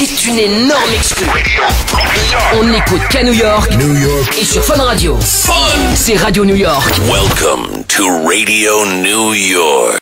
C'est une énorme exclue. On n'écoute qu'à New York. New York. Et sur Fun Radio. Fun. C'est Radio New York. Welcome to Radio New York.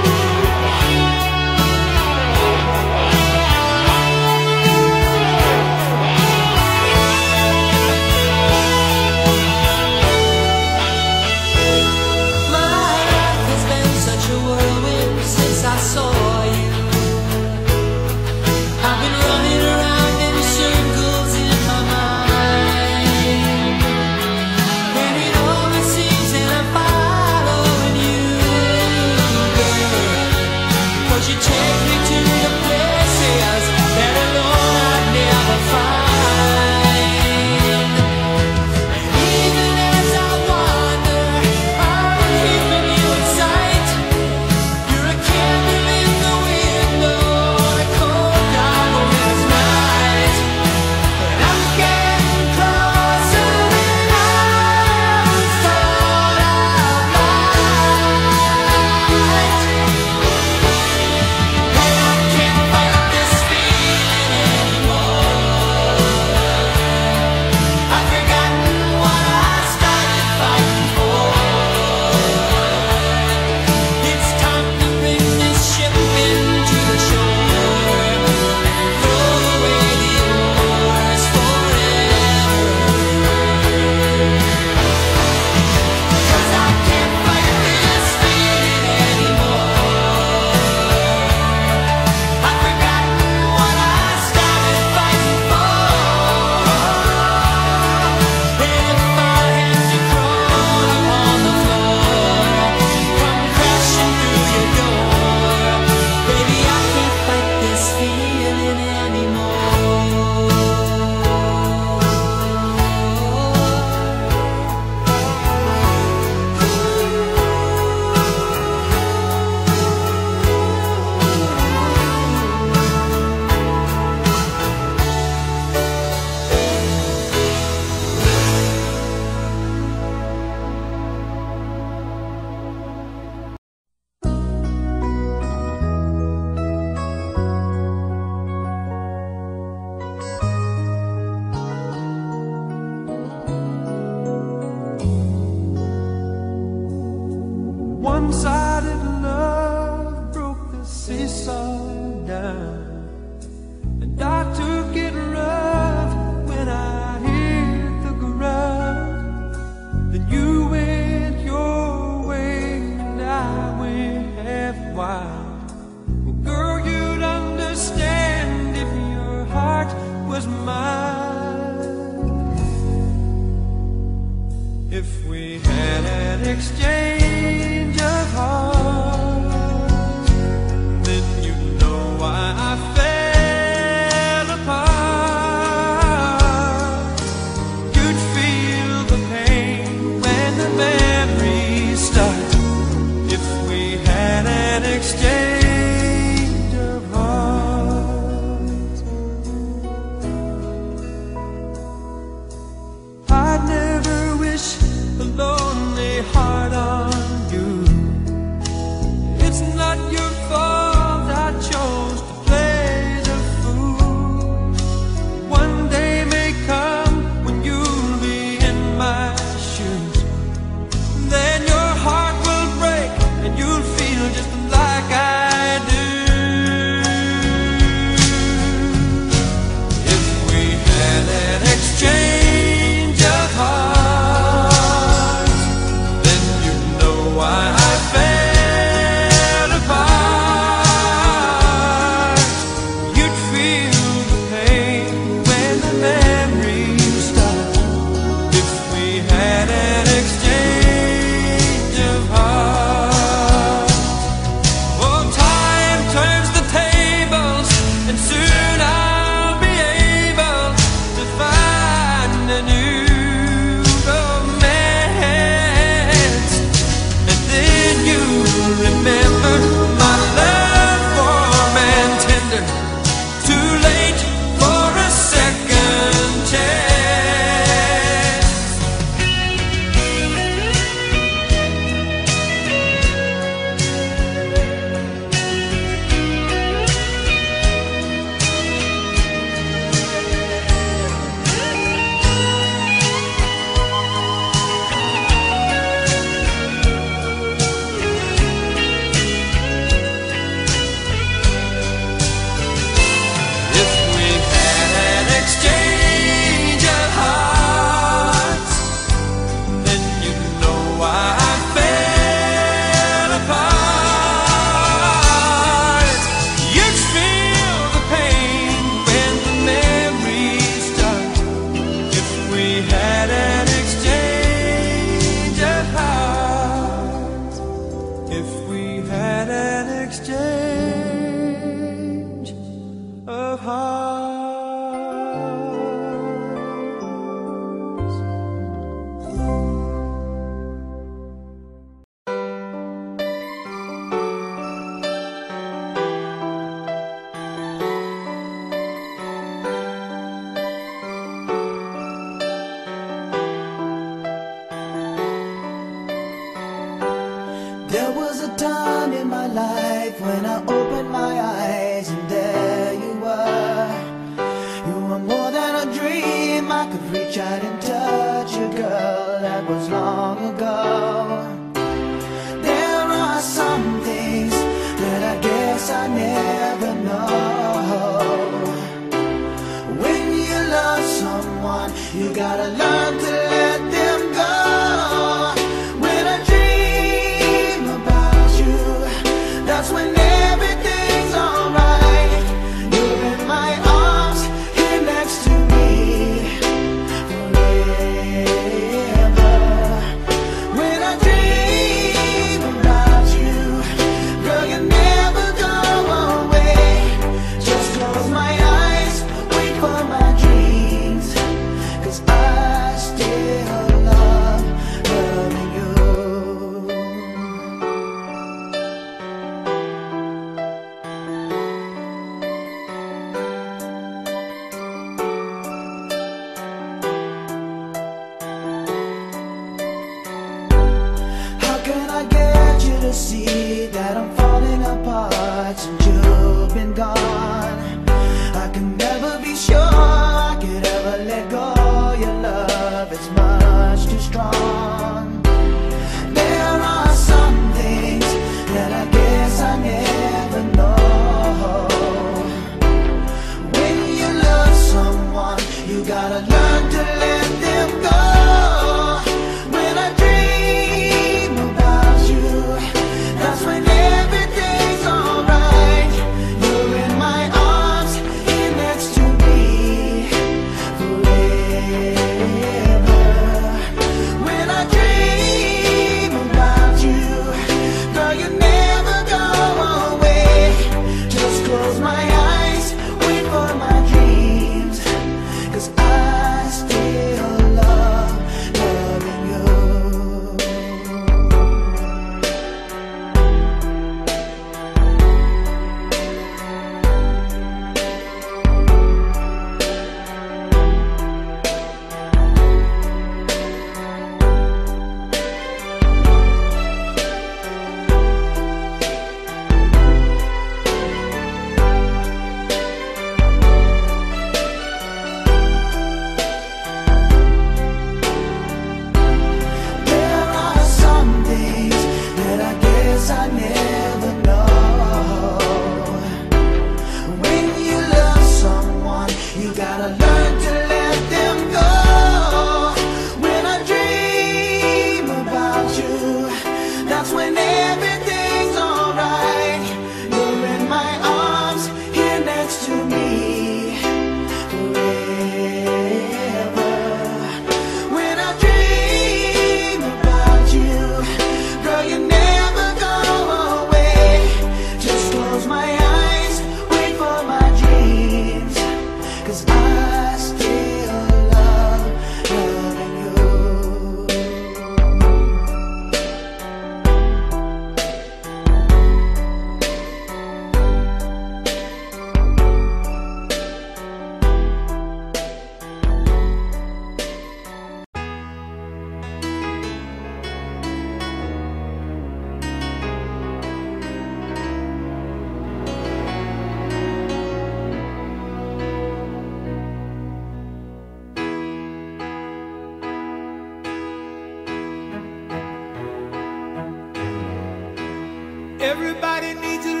Everybody needs a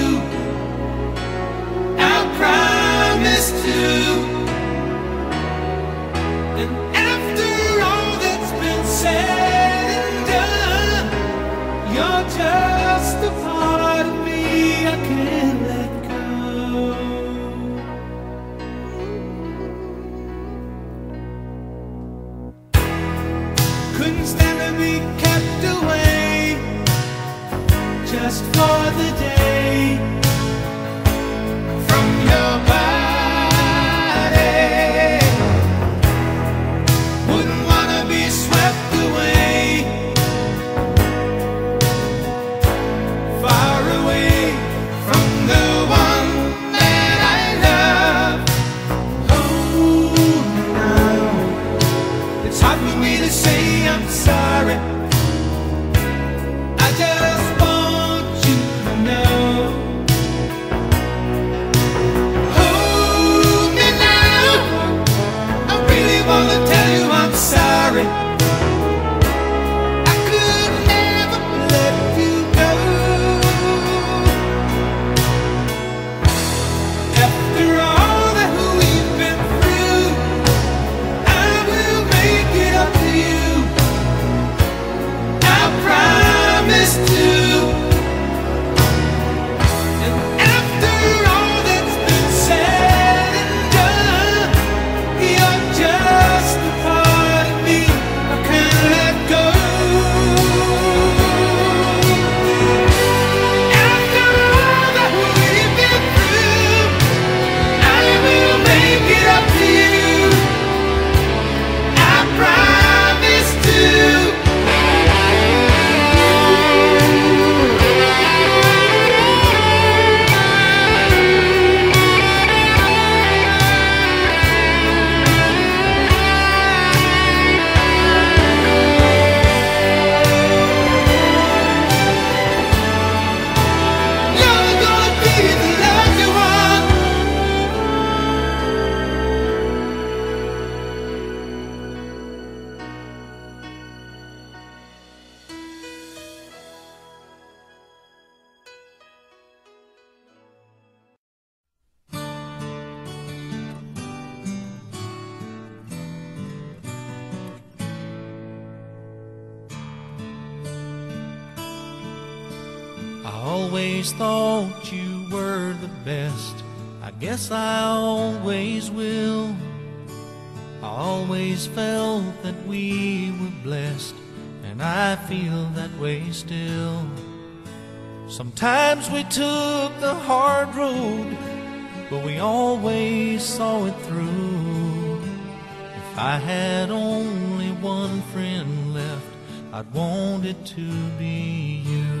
I always will. I always felt that we were blessed, and I feel that way still. Sometimes we took the hard road, but we always saw it through. If I had only one friend left, I'd want it to be you.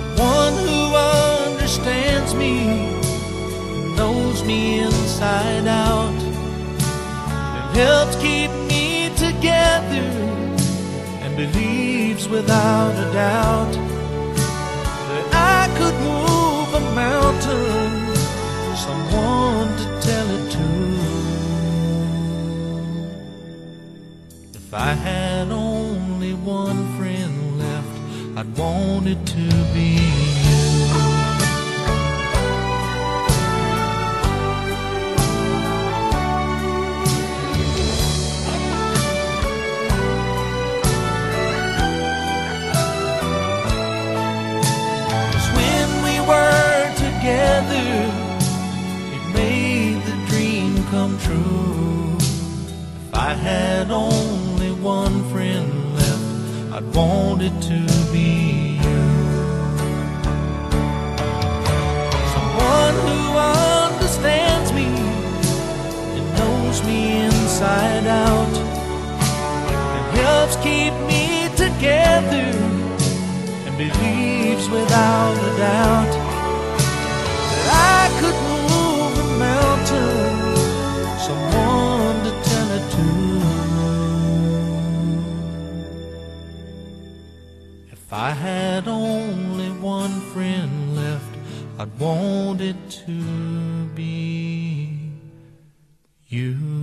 Someone who understands me, knows me inside out, and helps keep me together, and believes without a doubt that I could move a mountain. Someone to tell it to. If I had only one wanted to be you. Cause when we were together, it made the dream come true. If I had only I'd want it to be you. Someone who understands me and knows me inside out and helps keep me together and believes without a doubt I had only one friend left, I'd want it to be you.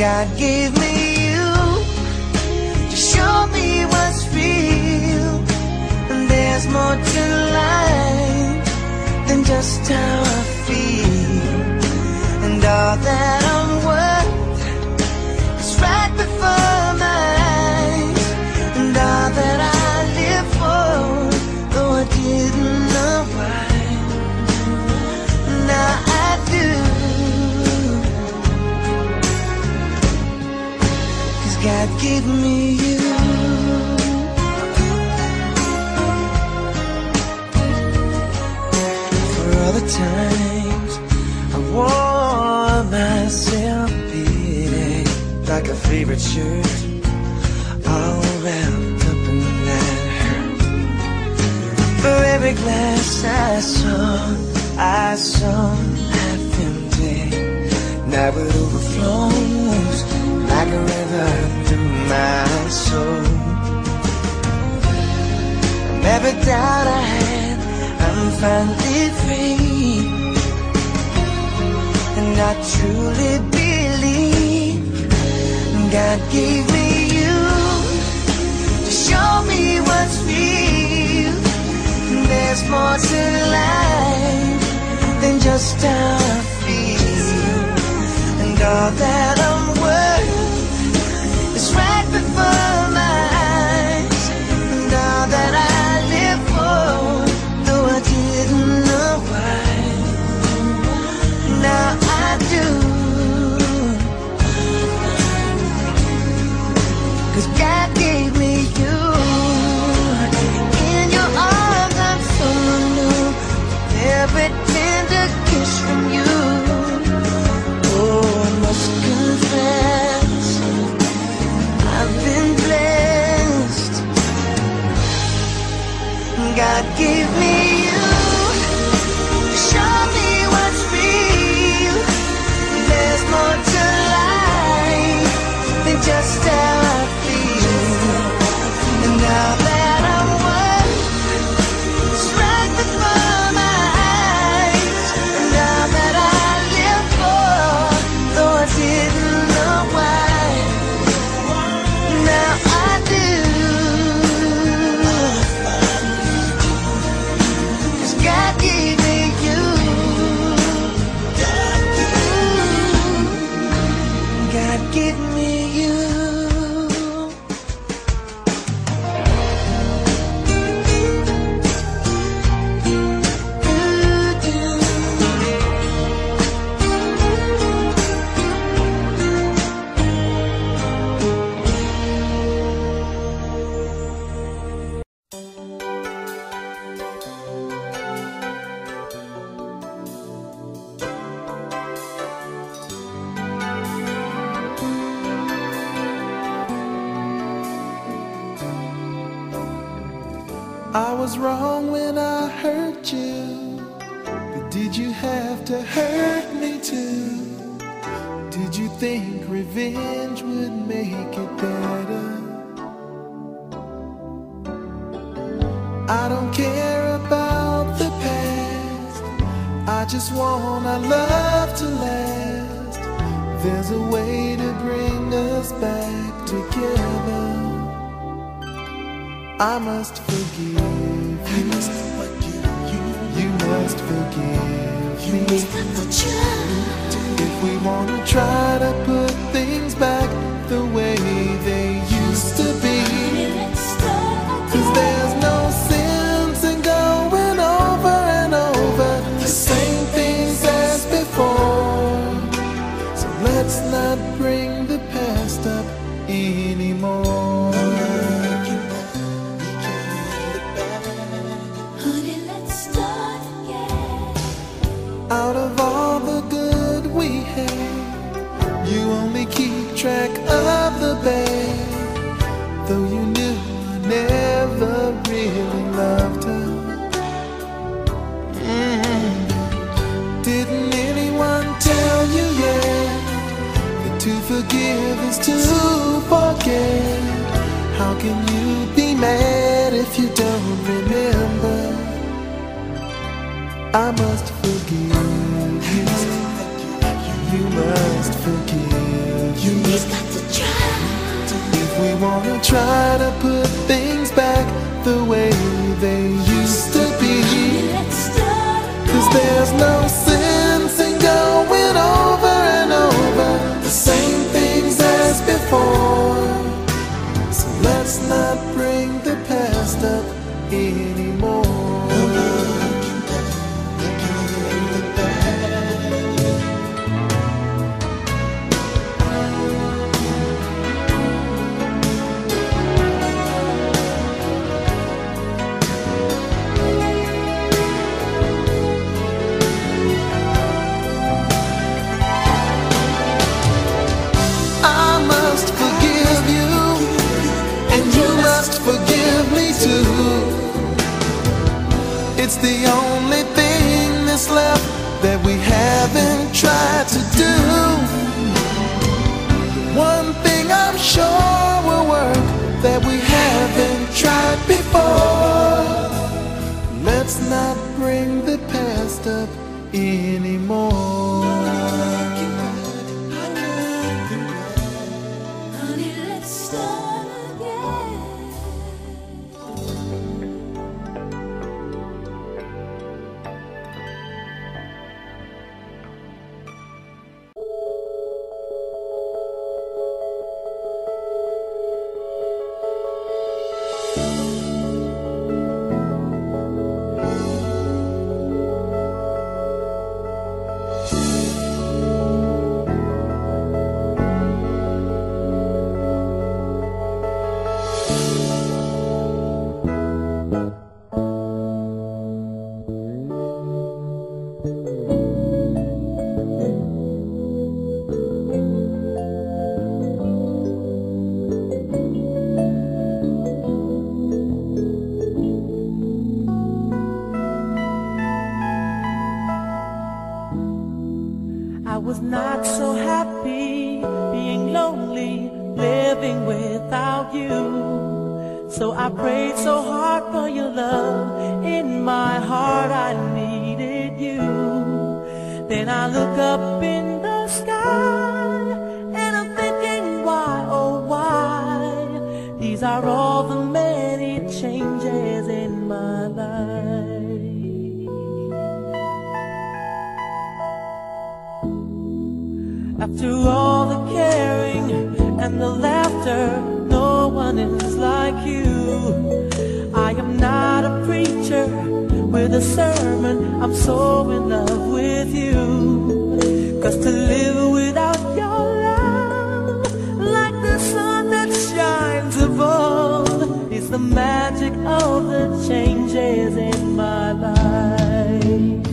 God gave me you to show me what's real. And there's more to life than just how I feel. And all that I'm worth God gave me you. For all the times I wore myself beating like a favorite shirt, all wrapped up in that hurt. For every glass I saw, I saw half empty. Now it overflows like a river my soul. And every doubt I had, I'm finally free. And I truly believe God gave me you to show me what's real. There's more to life than just I feel. And all that I don't care about the past. I just want our love to last. There's a way to bring us back together. I must forgive you. I must forgive you. You must forgive you me. Must if we wanna try to put things back the way try to put things back the way they used to be. Cause there's no sense in going over and over the same things as before. So let's not bring the past up anymore. It's the only thing that's left that we haven't tried to do. One thing I'm sure will work that we haven't tried before. Let's not bring the past up anymore. Was not so happy being lonely, living without you. So I prayed so hard for your love. In my heart, I needed you. Then I look up in After all the caring and the laughter, no one is like you. I am not a preacher with a sermon, I'm so in love with you. Cause to live without your love, like the sun that shines above, is the magic of the changes in my life.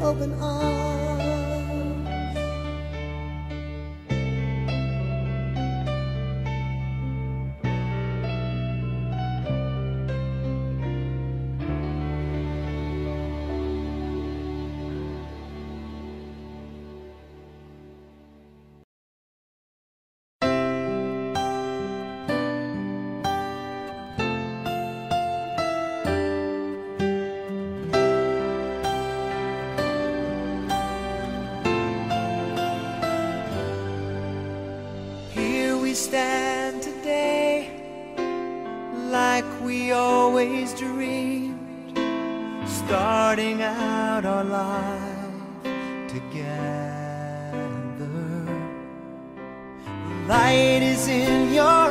open arms. stand today like we always dreamed, starting out our life together. The light is in your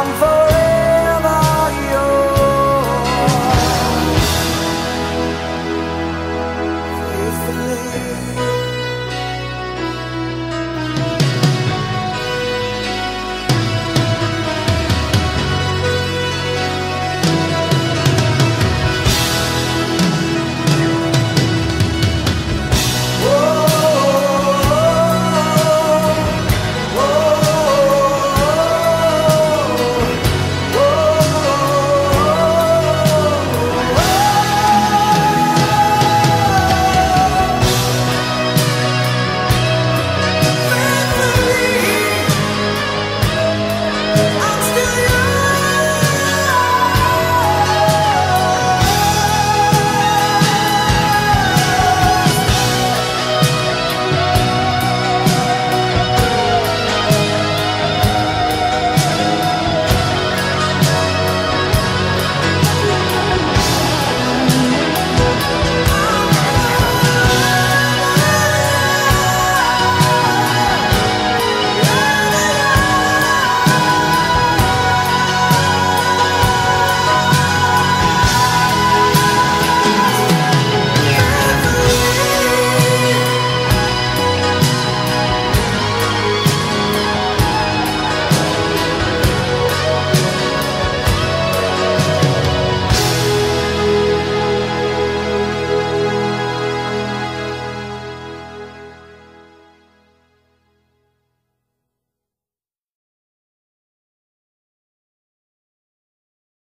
I'm forever